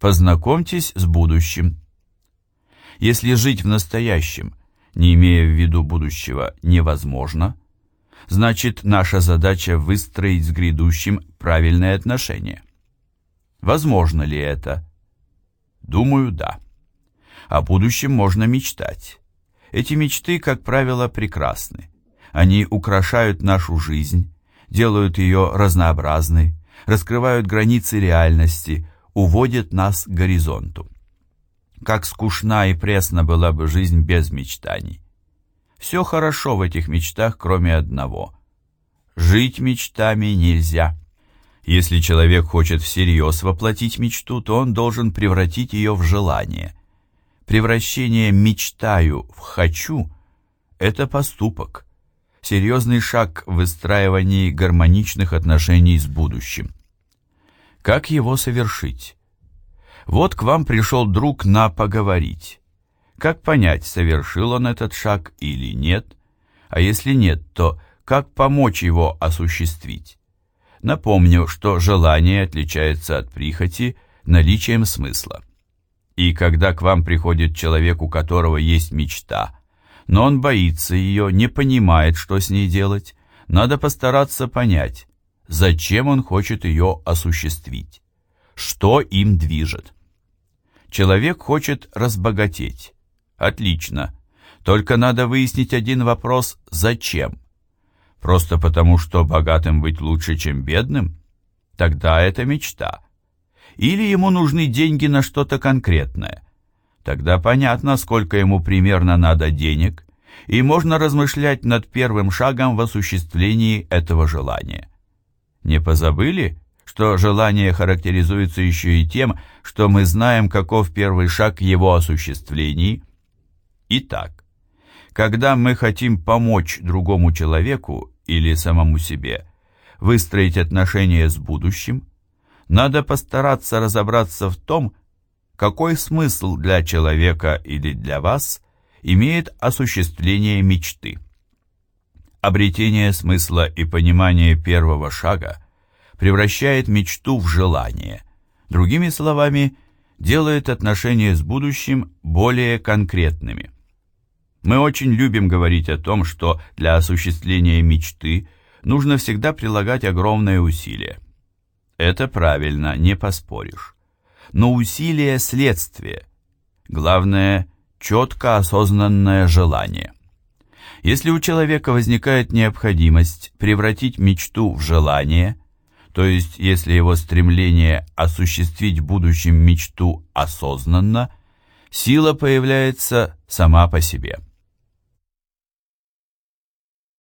Познакомьтесь с будущим. Если жить в настоящем, не имея в виду будущего, невозможно, значит наша задача выстроить с грядущим правильные отношения. Возможно ли это? Думаю, да. О будущем можно мечтать. Эти мечты, как правило, прекрасны. Они украшают нашу жизнь, делают ее разнообразной, раскрывают границы реальности, уводят нас к горизонту. Как скучна и пресна была бы жизнь без мечтаний. Все хорошо в этих мечтах, кроме одного. Жить мечтами нельзя. Если человек хочет всерьез воплотить мечту, то он должен превратить ее в желание. Превращение «мечтаю» в «хочу» — это поступок, серьезный шаг в выстраивании гармоничных отношений с будущим. Как его совершить? Вот к вам пришел друг на поговорить. Как понять, совершил он этот шаг или нет? А если нет, то как помочь его осуществить? Напомню, что желание отличается от прихоти наличием смысла. И когда к вам приходит человек, у которого есть мечта, но он боится ее, не понимает, что с ней делать, надо постараться понять, зачем он хочет ее осуществить, что им движет. Человек хочет разбогатеть. Отлично. Только надо выяснить один вопрос «зачем?». Просто потому, что богатым быть лучше, чем бедным? Тогда это мечта. Или ему нужны деньги на что-то конкретное. Тогда понятно, сколько ему примерно надо денег, и можно размышлять над первым шагом в осуществлении этого желания. Не позабыли, что желание характеризуется еще и тем, что мы знаем, каков первый шаг к его осуществлении? Итак, когда мы хотим помочь другому человеку или самому себе выстроить отношения с будущим, надо постараться разобраться в том, какой смысл для человека или для вас имеет осуществление мечты. Обретение смысла и понимание первого шага превращает мечту в желание, другими словами, делает отношения с будущим более конкретными. Мы очень любим говорить о том, что для осуществления мечты нужно всегда прилагать огромные усилия. Это правильно, не поспоришь. Но усилие – следствие. Главное – четко осознанное желание. Если у человека возникает необходимость превратить мечту в желание, то есть если его стремление осуществить в будущем мечту осознанно, сила появляется сама по себе –